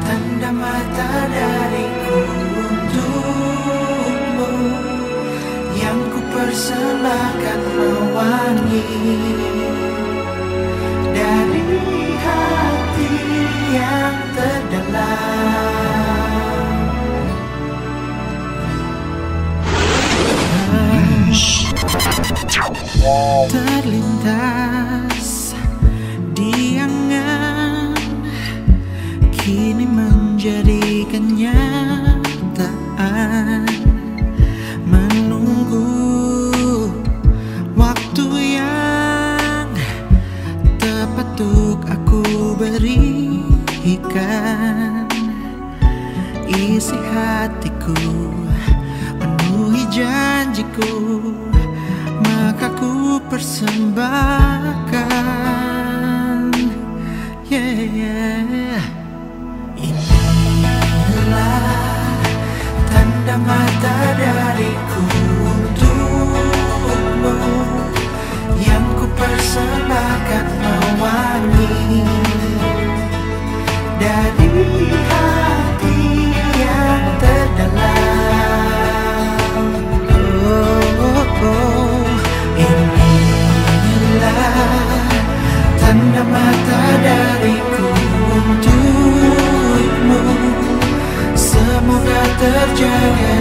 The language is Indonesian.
Tanda mata dariku untukmu Yang ku persembahkan mewangi Dari hati yang terdalam. Terlintas Menunggu waktu yang tepat untuk aku berikan. Isi hatiku, penuhi janjiku Maka ku persembahkan dariku untukmu. Semoga terjaga